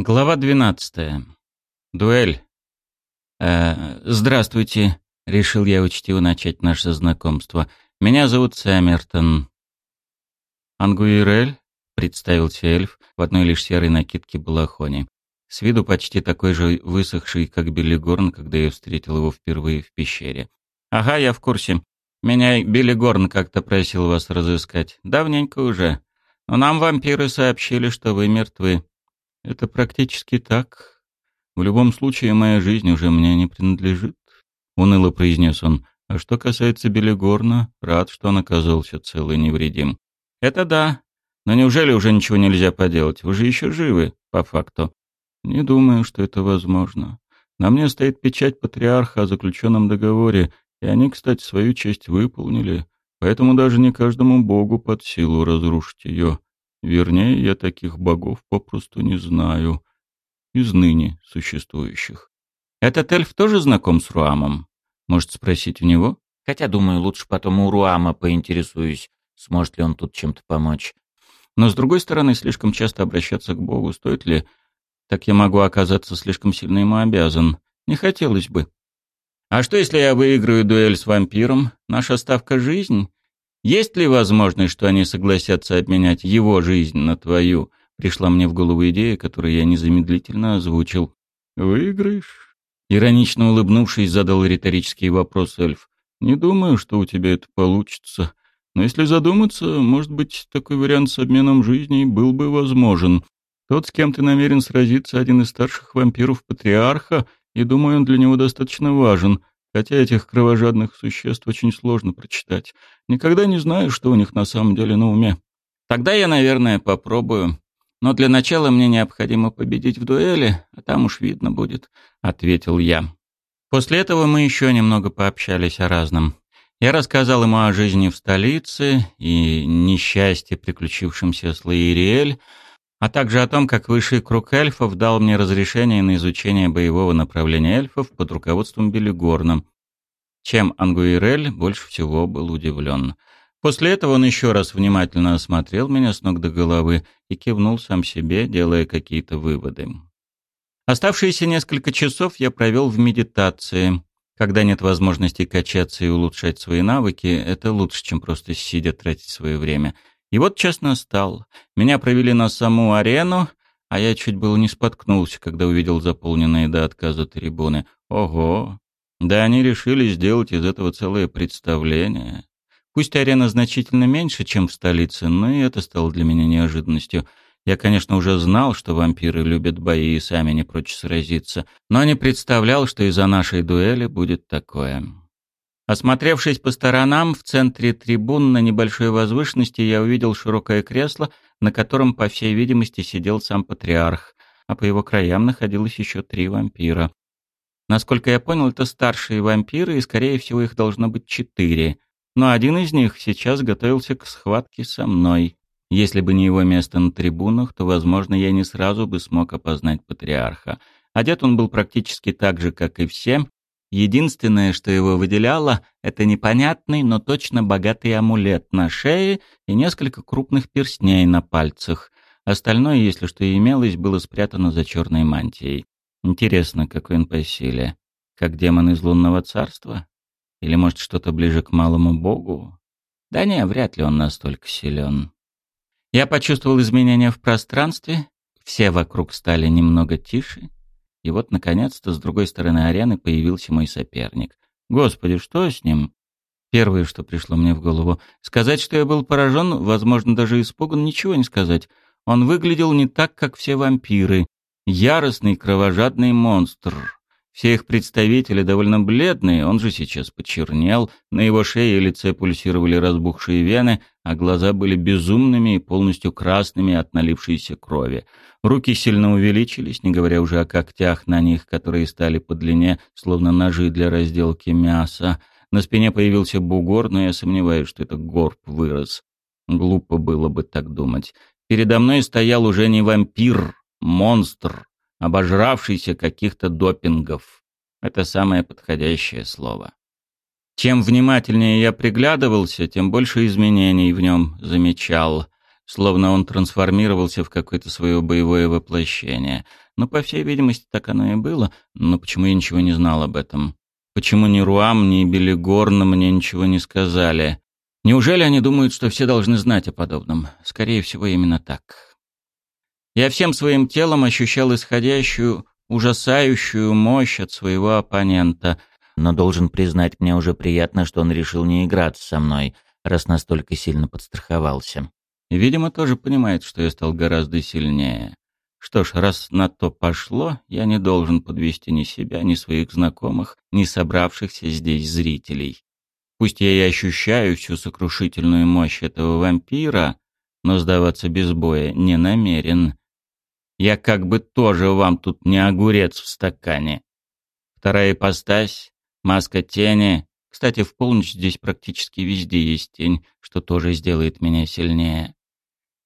Глава 12. Дуэль. Э, здравствуйте, решил я учтиво начать наше знакомство. Меня зовут Сэмертон. Ангуирель, представился эльф в одной лишь серой накидке балахоне. С виду почти такой же высохший, как Билли Горн, когда я встретил его впервые в пещере. Ага, я в курсе. Меня Билли Горн как-то просил вас разыскать. Давненько уже. Но нам вампиры сообщили, что вы мертвы. Это практически так. В любом случае, моя жизнь уже мне не принадлежит, уныло произнес он. А что касается Белигорна, рад, что он оказался цел и невредим. Это да. Но неужели уже ничего нельзя поделать? Вы же еще живы, по факту. Не думаю, что это возможно. На мне стоит печать патриарха о заключенном договоре, и они, кстати, свою часть выполнили. Поэтому даже не каждому богу под силу разрушить ее. Вернее, я таких богов попросту не знаю. Из ныне существующих. Этот эльф тоже знаком с Руамом? Может спросить у него? Хотя, думаю, лучше потом у Руама поинтересуюсь, сможет ли он тут чем-то помочь. Но, с другой стороны, слишком часто обращаться к Богу стоит ли? Так я могу оказаться слишком сильно ему обязан. Не хотелось бы. А что, если я выиграю дуэль с вампиром? Наша ставка — жизнь? Есть ли возможность, что они согласятся обменять его жизнь на твою? Пришла мне в голову идея, которую я незамедлительно озвучил. Выиграешь? Иронично улыбнувшись, задал риторический вопрос эльф. Не думаю, что у тебя это получится. Но если задуматься, может быть, такой вариант с обменом жизней был бы возможен. Тот, с кем ты намерен сразиться, один из старших вампиров Патриарха, и думаю, он для него достаточно важен хотя этих кровожадных существ очень сложно прочитать. Никогда не знаю, что у них на самом деле на уме. Тогда я, наверное, попробую. Но для начала мне необходимо победить в дуэли, а там уж видно будет, — ответил я. После этого мы еще немного пообщались о разном. Я рассказал ему о жизни в столице и несчастье, приключившемся с Лаириэль, а также о том, как высший круг эльфов дал мне разрешение на изучение боевого направления эльфов под руководством Белигорна, чем Ангуирель больше всего был удивлен. После этого он еще раз внимательно осмотрел меня с ног до головы и кивнул сам себе, делая какие-то выводы. Оставшиеся несколько часов я провел в медитации. Когда нет возможности качаться и улучшать свои навыки, это лучше, чем просто сидя тратить свое время — и вот час настал. Меня провели на саму арену, а я чуть было не споткнулся, когда увидел заполненные до отказа трибуны. Ого! Да они решили сделать из этого целое представление. Пусть арена значительно меньше, чем в столице, но и это стало для меня неожиданностью. Я, конечно, уже знал, что вампиры любят бои и сами не прочь сразиться, но не представлял, что из-за нашей дуэли будет такое. Осмотревшись по сторонам, в центре трибун на небольшой возвышенности я увидел широкое кресло, на котором, по всей видимости, сидел сам патриарх, а по его краям находилось еще три вампира. Насколько я понял, это старшие вампиры, и, скорее всего, их должно быть четыре. Но один из них сейчас готовился к схватке со мной. Если бы не его место на трибунах, то, возможно, я не сразу бы смог опознать патриарха. Одет он был практически так же, как и все, Единственное, что его выделяло, это непонятный, но точно богатый амулет на шее и несколько крупных перстней на пальцах. Остальное, если что и имелось, было спрятано за черной мантией. Интересно, какой он по силе. Как демон из лунного царства? Или, может, что-то ближе к малому богу? Да не, вряд ли он настолько силен. Я почувствовал изменения в пространстве, все вокруг стали немного тише, и вот, наконец-то, с другой стороны арены появился мой соперник. Господи, что с ним? Первое, что пришло мне в голову. Сказать, что я был поражен, возможно, даже испуган, ничего не сказать. Он выглядел не так, как все вампиры. Яростный кровожадный монстр. Все их представители довольно бледные, он же сейчас почернел, на его шее и лице пульсировали разбухшие вены, а глаза были безумными и полностью красными от налившейся крови. Руки сильно увеличились, не говоря уже о когтях на них, которые стали по длине, словно ножи для разделки мяса. На спине появился бугор, но я сомневаюсь, что это горб вырос. Глупо было бы так думать. Передо мной стоял уже не вампир, монстр, обожравшийся каких-то допингов. Это самое подходящее слово. Чем внимательнее я приглядывался, тем больше изменений в нем замечал. словно он трансформировался в какое-то свое боевое воплощение. Но, по всей видимости, так оно и было, но почему я ничего не знал об этом? Почему ни Руам, ни Белигорн мне ничего не сказали? Неужели они думают, что все должны знать о подобном? Скорее всего, именно так. Я всем своим телом ощущал исходящую, ужасающую мощь от своего оппонента, но должен признать, мне уже приятно, что он решил не играться со мной, раз настолько сильно подстраховался. Видимо, тоже понимает, что я стал гораздо сильнее. Что ж, раз на то пошло, я не должен подвести ни себя, ни своих знакомых, ни собравшихся здесь зрителей. Пусть я и ощущаю всю сокрушительную мощь этого вампира, но сдаваться без боя не намерен. Я как бы тоже вам тут не огурец в стакане. Вторая ипостась, маска тени. Кстати, в полночь здесь практически везде есть тень, что тоже сделает меня сильнее.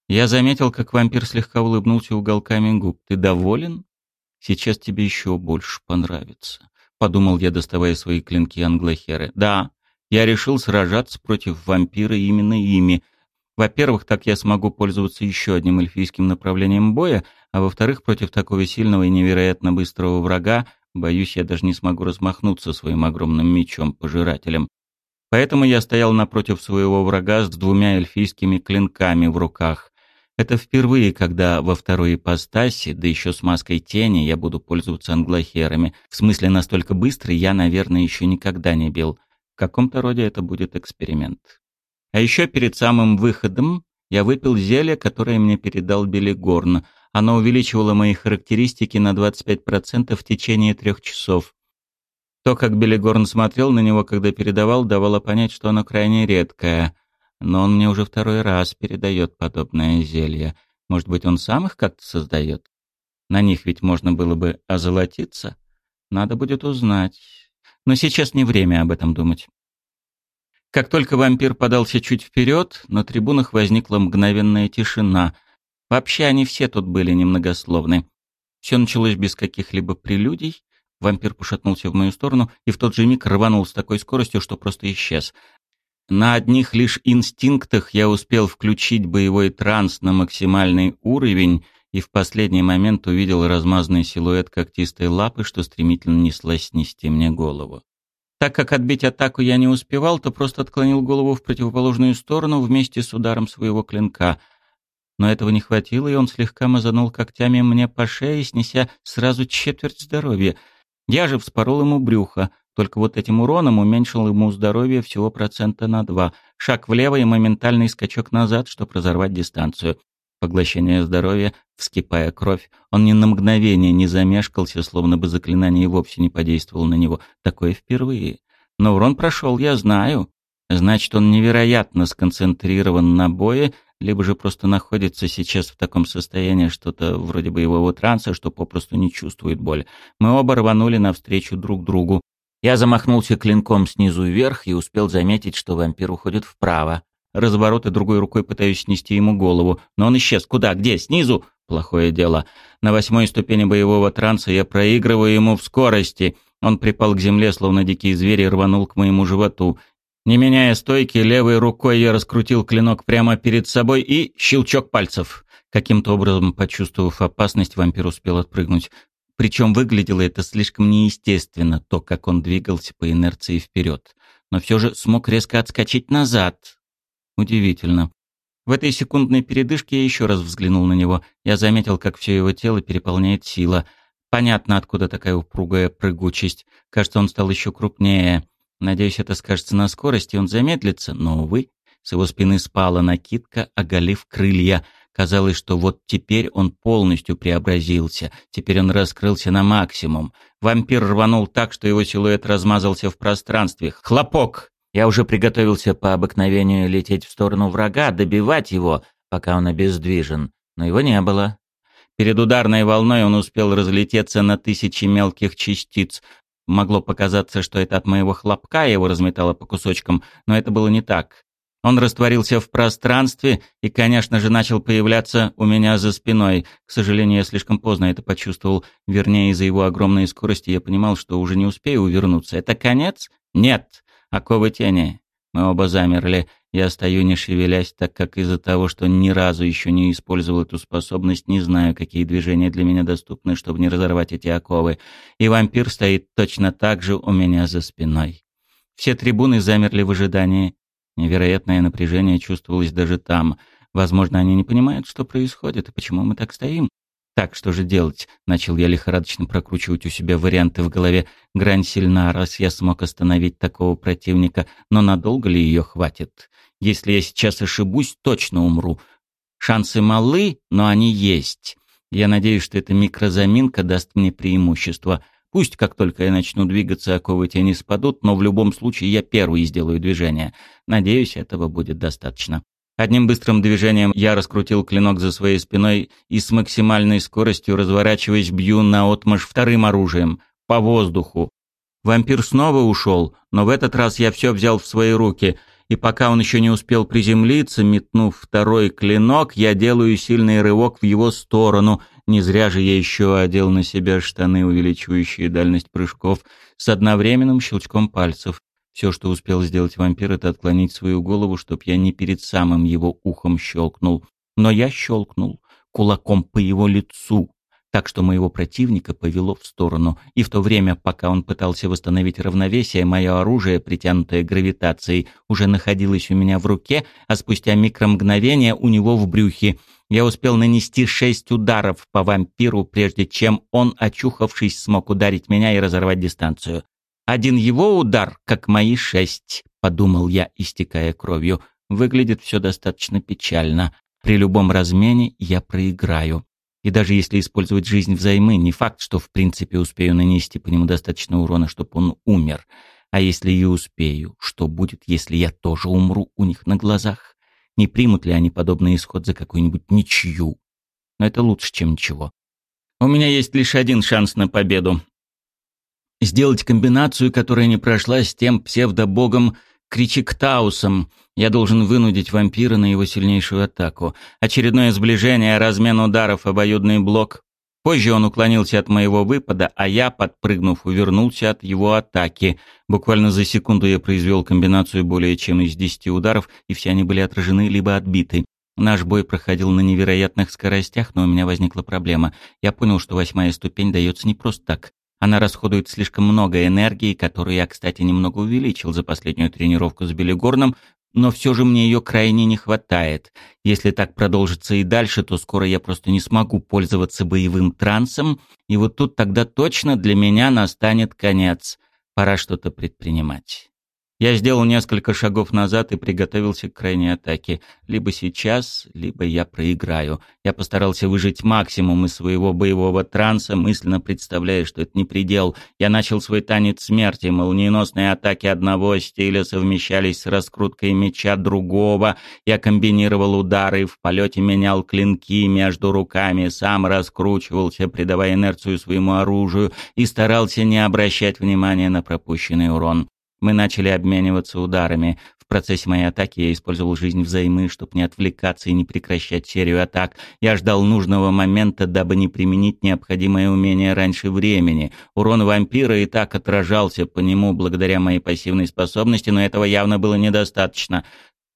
Я заметил, как вампир слегка улыбнулся уголками губ. «Ты доволен? Сейчас тебе еще больше понравится», — подумал я, доставая свои клинки англохеры. «Да, я решил сражаться против вампира именно ими. Во-первых, так я смогу пользоваться еще одним эльфийским направлением боя, а во-вторых, против такого сильного и невероятно быстрого врага, боюсь, я даже не смогу размахнуться своим огромным мечом-пожирателем. Поэтому я стоял напротив своего врага с двумя эльфийскими клинками в руках. Это впервые, когда во второй ипостаси, да еще с маской тени, я буду пользоваться англохерами. В смысле, настолько быстрый я, наверное, еще никогда не бил. В каком-то роде это будет эксперимент. А еще перед самым выходом я выпил зелье, которое мне передал Белигорн. Оно увеличивало мои характеристики на 25% в течение трех часов. То, как Белигорн смотрел на него, когда передавал, давало понять, что оно крайне редкое но он мне уже второй раз передает подобное зелье. Может быть, он сам их как-то создает? На них ведь можно было бы озолотиться. Надо будет узнать. Но сейчас не время об этом думать. Как только вампир подался чуть вперед, на трибунах возникла мгновенная тишина. Вообще они все тут были немногословны. Все началось без каких-либо прелюдий. Вампир пошатнулся в мою сторону и в тот же миг рванул с такой скоростью, что просто исчез. На одних лишь инстинктах я успел включить боевой транс на максимальный уровень и в последний момент увидел размазанный силуэт когтистой лапы, что стремительно неслась снести мне голову. Так как отбить атаку я не успевал, то просто отклонил голову в противоположную сторону вместе с ударом своего клинка. Но этого не хватило, и он слегка мазанул когтями мне по шее, снеся сразу четверть здоровья. Я же вспорол ему брюхо — только вот этим уроном уменьшил ему здоровье всего процента на два. Шаг влево и моментальный скачок назад, чтобы разорвать дистанцию. Поглощение здоровья, вскипая кровь. Он ни на мгновение не замешкался, словно бы заклинание вовсе не подействовало на него. Такое впервые. Но урон прошел, я знаю. Значит, он невероятно сконцентрирован на бое, либо же просто находится сейчас в таком состоянии что-то вроде боевого транса, что попросту не чувствует боль. Мы оба рванули навстречу друг другу. Я замахнулся клинком снизу вверх и успел заметить, что вампир уходит вправо. Разворот и другой рукой пытаюсь снести ему голову, но он исчез. Куда? Где? Снизу? Плохое дело. На восьмой ступени боевого транса я проигрываю ему в скорости. Он припал к земле, словно дикий зверь, и рванул к моему животу. Не меняя стойки, левой рукой я раскрутил клинок прямо перед собой и щелчок пальцев. Каким-то образом, почувствовав опасность, вампир успел отпрыгнуть. Причем выглядело это слишком неестественно, то, как он двигался по инерции вперед. Но все же смог резко отскочить назад. Удивительно. В этой секундной передышке я еще раз взглянул на него. Я заметил, как все его тело переполняет сила. Понятно, откуда такая упругая прыгучесть. Кажется, он стал еще крупнее. Надеюсь, это скажется на скорости, он замедлится, но, увы, с его спины спала накидка, оголив крылья — Казалось, что вот теперь он полностью преобразился, теперь он раскрылся на максимум. Вампир рванул так, что его силуэт размазался в пространстве. Хлопок! Я уже приготовился по обыкновению лететь в сторону врага, добивать его, пока он обездвижен, но его не было. Перед ударной волной он успел разлететься на тысячи мелких частиц. Могло показаться, что это от моего хлопка его разметало по кусочкам, но это было не так. Он растворился в пространстве и, конечно же, начал появляться у меня за спиной. К сожалению, я слишком поздно это почувствовал. Вернее, из-за его огромной скорости я понимал, что уже не успею увернуться. Это конец? Нет. Оковы тени. Мы оба замерли. Я стою не шевелясь, так как из-за того, что ни разу еще не использовал эту способность, не знаю, какие движения для меня доступны, чтобы не разорвать эти оковы. И вампир стоит точно так же у меня за спиной. Все трибуны замерли в ожидании. Невероятное напряжение чувствовалось даже там. Возможно, они не понимают, что происходит и почему мы так стоим. Так, что же делать? Начал я лихорадочно прокручивать у себя варианты в голове. Грань сильна, раз я смог остановить такого противника, но надолго ли ее хватит? Если я сейчас ошибусь, точно умру. Шансы малы, но они есть. Я надеюсь, что эта микрозаминка даст мне преимущество. Пусть как только я начну двигаться, оковы тени спадут, но в любом случае я первый сделаю движение. Надеюсь, этого будет достаточно. Одним быстрым движением я раскрутил клинок за своей спиной и с максимальной скоростью, разворачиваясь, бью на отмаш вторым оружием, по воздуху. Вампир снова ушел, но в этот раз я все взял в свои руки, и пока он еще не успел приземлиться, метнув второй клинок, я делаю сильный рывок в его сторону. Не зря же я еще одел на себя штаны, увеличивающие дальность прыжков, с одновременным щелчком пальцев. Все, что успел сделать вампир, это отклонить свою голову, чтоб я не перед самым его ухом щелкнул. Но я щелкнул кулаком по его лицу, так что моего противника повело в сторону, и в то время, пока он пытался восстановить равновесие, мое оружие, притянутое гравитацией, уже находилось у меня в руке, а спустя микромгновение у него в брюхе. Я успел нанести шесть ударов по вампиру, прежде чем он, очухавшись, смог ударить меня и разорвать дистанцию. Один его удар, как мои шесть, подумал я, истекая кровью. Выглядит все достаточно печально. При любом размене я проиграю. И даже если использовать жизнь взаймы, не факт, что в принципе успею нанести по нему достаточно урона, чтобы он умер. А если и успею, что будет, если я тоже умру у них на глазах? Не примут ли они подобный исход за какую-нибудь ничью? Но это лучше, чем ничего. У меня есть лишь один шанс на победу сделать комбинацию, которая не прошла с тем псевдобогом Кричиктаусом. Я должен вынудить вампира на его сильнейшую атаку. Очередное сближение, размен ударов, обоюдный блок. Позже он уклонился от моего выпада, а я, подпрыгнув, увернулся от его атаки. Буквально за секунду я произвел комбинацию более чем из десяти ударов, и все они были отражены либо отбиты. Наш бой проходил на невероятных скоростях, но у меня возникла проблема. Я понял, что восьмая ступень дается не просто так. Она расходует слишком много энергии, которую я, кстати, немного увеличил за последнюю тренировку с Белигорном, но все же мне ее крайне не хватает. Если так продолжится и дальше, то скоро я просто не смогу пользоваться боевым трансом, и вот тут тогда точно для меня настанет конец. Пора что-то предпринимать. Я сделал несколько шагов назад и приготовился к крайней атаке. Либо сейчас, либо я проиграю. Я постарался выжить максимум из своего боевого транса, мысленно представляя, что это не предел. Я начал свой танец смерти. Молниеносные атаки одного стиля совмещались с раскруткой меча другого. Я комбинировал удары, в полете менял клинки между руками, сам раскручивался, придавая инерцию своему оружию и старался не обращать внимания на пропущенный урон. Мы начали обмениваться ударами. В процессе моей атаки я использовал жизнь взаймы, чтобы не отвлекаться и не прекращать серию атак. Я ждал нужного момента, дабы не применить необходимое умение раньше времени. Урон вампира и так отражался по нему благодаря моей пассивной способности, но этого явно было недостаточно.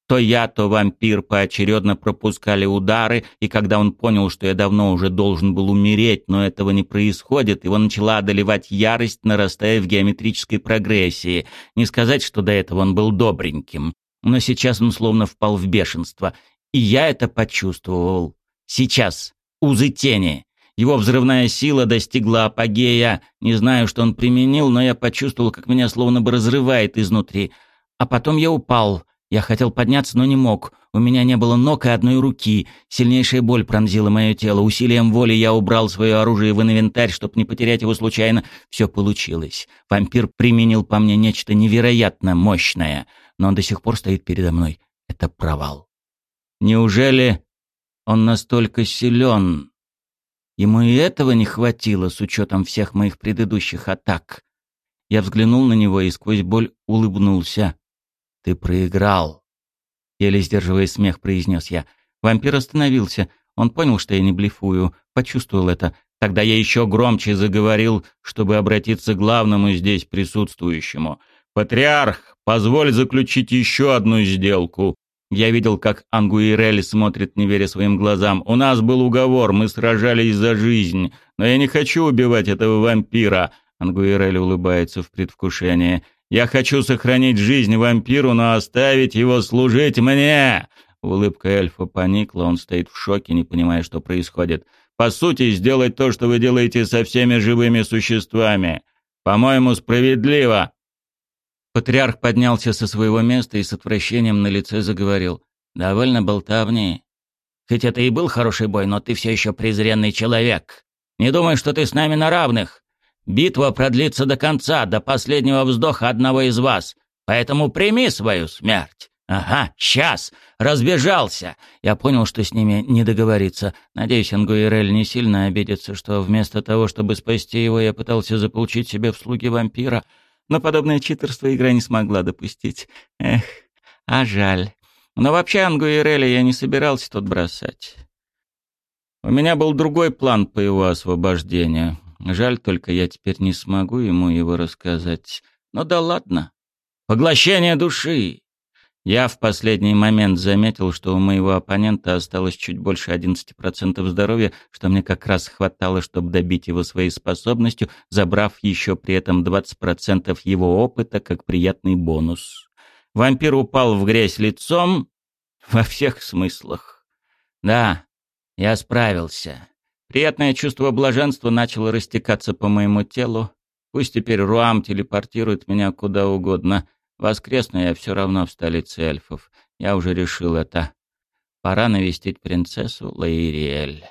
То я, то вампир поочередно пропускали удары, и когда он понял, что я давно уже должен был умереть, но этого не происходит, его начала одолевать ярость, нарастая в геометрической прогрессии. Не сказать, что до этого он был добреньким, но сейчас он словно впал в бешенство. И я это почувствовал. Сейчас. Узы тени. Его взрывная сила достигла апогея. Не знаю, что он применил, но я почувствовал, как меня словно бы разрывает изнутри. А потом я упал — я хотел подняться, но не мог. У меня не было ног и одной руки. Сильнейшая боль пронзила мое тело. Усилием воли я убрал свое оружие в инвентарь, чтобы не потерять его случайно. Все получилось. Вампир применил по мне нечто невероятно мощное, но он до сих пор стоит передо мной. Это провал. Неужели он настолько силен? Ему и этого не хватило с учетом всех моих предыдущих атак. Я взглянул на него и сквозь боль улыбнулся. «Ты проиграл!» Еле сдерживая смех, произнес я. Вампир остановился. Он понял, что я не блефую, почувствовал это. Тогда я еще громче заговорил, чтобы обратиться к главному здесь присутствующему. «Патриарх, позволь заключить еще одну сделку». Я видел, как Ангуирель смотрит, не веря своим глазам. «У нас был уговор, мы сражались за жизнь, но я не хочу убивать этого вампира». Ангуирель улыбается в предвкушении. «Я хочу сохранить жизнь вампиру, но оставить его служить мне!» Улыбка эльфа поникла, он стоит в шоке, не понимая, что происходит. «По сути, сделать то, что вы делаете со всеми живыми существами. По-моему, справедливо!» Патриарх поднялся со своего места и с отвращением на лице заговорил. «Довольно болтовни. Хоть это и был хороший бой, но ты все еще презренный человек. Не думай, что ты с нами на равных. Битва продлится до конца, до последнего вздоха одного из вас. Поэтому прими свою смерть. Ага, сейчас. Разбежался. Я понял, что с ними не договориться. Надеюсь, Ангуирель не сильно обидится, что вместо того, чтобы спасти его, я пытался заполучить себе в слуги вампира — но подобное читерство игра не смогла допустить. Эх, а жаль. Но вообще Ангуиреля я не собирался тут бросать. У меня был другой план по его освобождению. Жаль только, я теперь не смогу ему его рассказать. Ну да ладно. Поглощение души. Я в последний момент заметил, что у моего оппонента осталось чуть больше 11% здоровья, что мне как раз хватало, чтобы добить его своей способностью, забрав еще при этом 20% его опыта как приятный бонус. Вампир упал в грязь лицом во всех смыслах. Да, я справился. Приятное чувство блаженства начало растекаться по моему телу. Пусть теперь Руам телепортирует меня куда угодно — Воскресну я все равно в столице эльфов. Я уже решил это. Пора навестить принцессу Лаириэль.